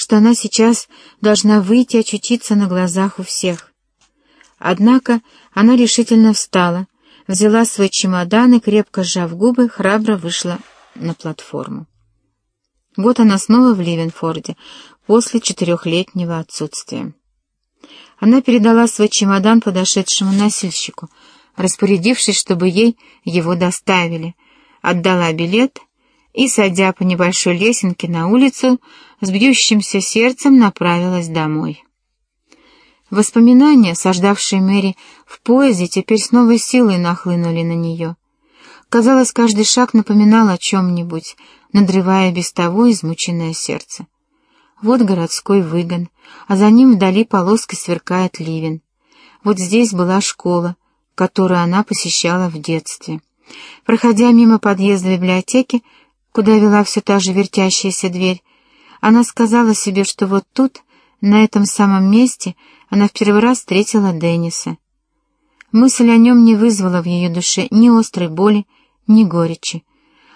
что она сейчас должна выйти и очутиться на глазах у всех. Однако она решительно встала, взяла свой чемодан и, крепко сжав губы, храбро вышла на платформу. Вот она снова в Ливенфорде, после четырехлетнего отсутствия. Она передала свой чемодан подошедшему носильщику, распорядившись, чтобы ей его доставили, отдала билет и, садя по небольшой лесенке на улицу, с бьющимся сердцем направилась домой. Воспоминания, сождавшие Мэри в поезде, теперь с новой силой нахлынули на нее. Казалось, каждый шаг напоминал о чем-нибудь, надрывая без того измученное сердце. Вот городской выгон, а за ним вдали полоской сверкает ливен. Вот здесь была школа, которую она посещала в детстве. Проходя мимо подъезда библиотеки, куда вела все та же вертящаяся дверь, она сказала себе, что вот тут, на этом самом месте, она в первый раз встретила Денниса. Мысль о нем не вызвала в ее душе ни острой боли, ни горечи.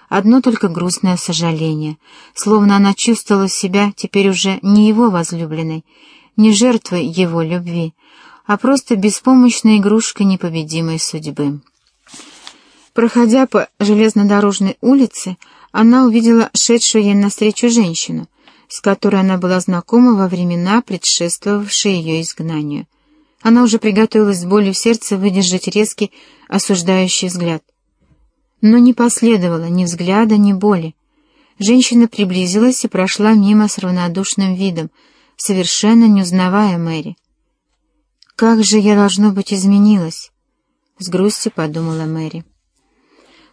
Одно только грустное сожаление, словно она чувствовала себя теперь уже не его возлюбленной, не жертвой его любви, а просто беспомощной игрушкой непобедимой судьбы. Проходя по железнодорожной улице, она увидела шедшую ей навстречу женщину, с которой она была знакома во времена, предшествовавшие ее изгнанию. Она уже приготовилась с болью в сердце выдержать резкий, осуждающий взгляд. Но не последовало ни взгляда, ни боли. Женщина приблизилась и прошла мимо с равнодушным видом, совершенно не узнавая Мэри. «Как же я, должно быть, изменилась!» — с грустью подумала Мэри.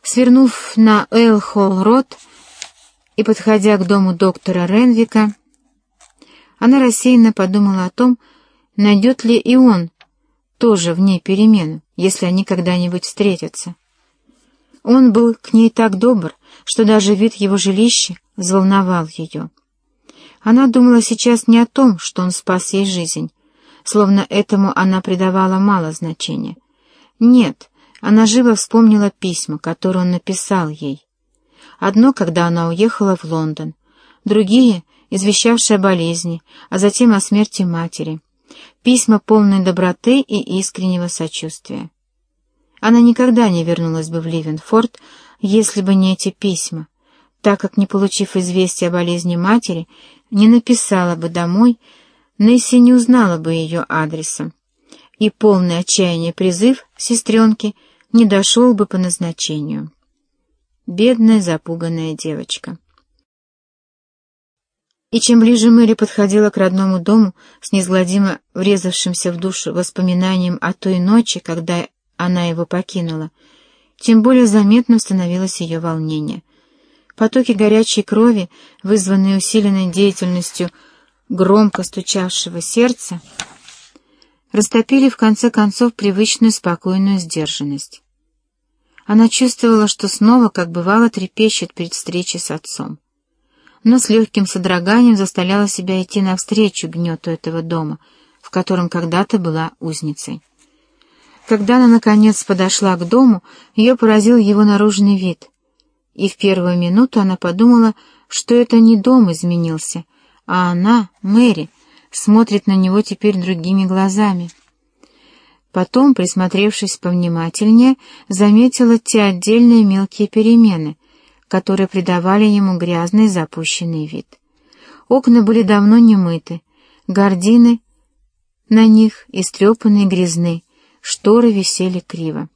Свернув на Эйл-Холл-Рот, и, подходя к дому доктора Ренвика, она рассеянно подумала о том, найдет ли и он тоже в ней перемену, если они когда-нибудь встретятся. Он был к ней так добр, что даже вид его жилища взволновал ее. Она думала сейчас не о том, что он спас ей жизнь, словно этому она придавала мало значения. Нет, она живо вспомнила письма, которые он написал ей. Одно, когда она уехала в Лондон, другие, извещавшие о болезни, а затем о смерти матери. Письма полные доброты и искреннего сочувствия. Она никогда не вернулась бы в Ливенфорд, если бы не эти письма, так как, не получив известия о болезни матери, не написала бы домой, Несси не узнала бы ее адреса, и полный отчаяния призыв сестренки не дошел бы по назначению. Бедная запуганная девочка. И чем ближе Мэри подходила к родному дому с неизгладимо врезавшимся в душу воспоминанием о той ночи, когда она его покинула, тем более заметным становилось ее волнение. Потоки горячей крови, вызванные усиленной деятельностью громко стучавшего сердца, растопили в конце концов привычную спокойную сдержанность. Она чувствовала, что снова, как бывало, трепещет перед встречей с отцом. Но с легким содроганием заставляла себя идти навстречу гнету этого дома, в котором когда-то была узницей. Когда она, наконец, подошла к дому, ее поразил его наружный вид. И в первую минуту она подумала, что это не дом изменился, а она, Мэри, смотрит на него теперь другими глазами. Потом, присмотревшись повнимательнее, заметила те отдельные мелкие перемены, которые придавали ему грязный запущенный вид. Окна были давно не мыты, гардины на них истрепанные грязны, шторы висели криво.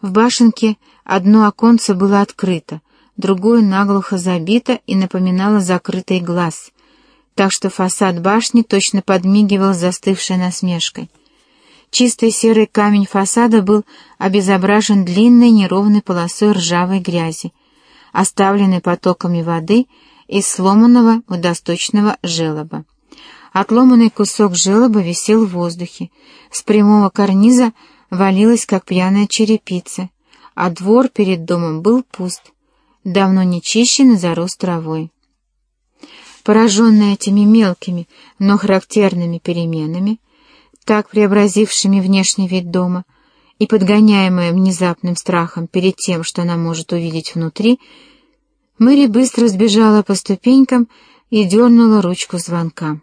В башенке одно оконце было открыто, другое наглухо забито и напоминало закрытый глаз, так что фасад башни точно подмигивал застывшей насмешкой. Чистый серый камень фасада был обезображен длинной неровной полосой ржавой грязи, оставленной потоками воды из сломанного водосточного желоба. Отломанный кусок желоба висел в воздухе, с прямого карниза валилась, как пьяная черепица, а двор перед домом был пуст, давно не чищен и зарос травой. Пораженная этими мелкими, но характерными переменами, так преобразившими внешний вид дома, и подгоняемая внезапным страхом перед тем, что она может увидеть внутри, Мэри быстро сбежала по ступенькам и дернула ручку звонка.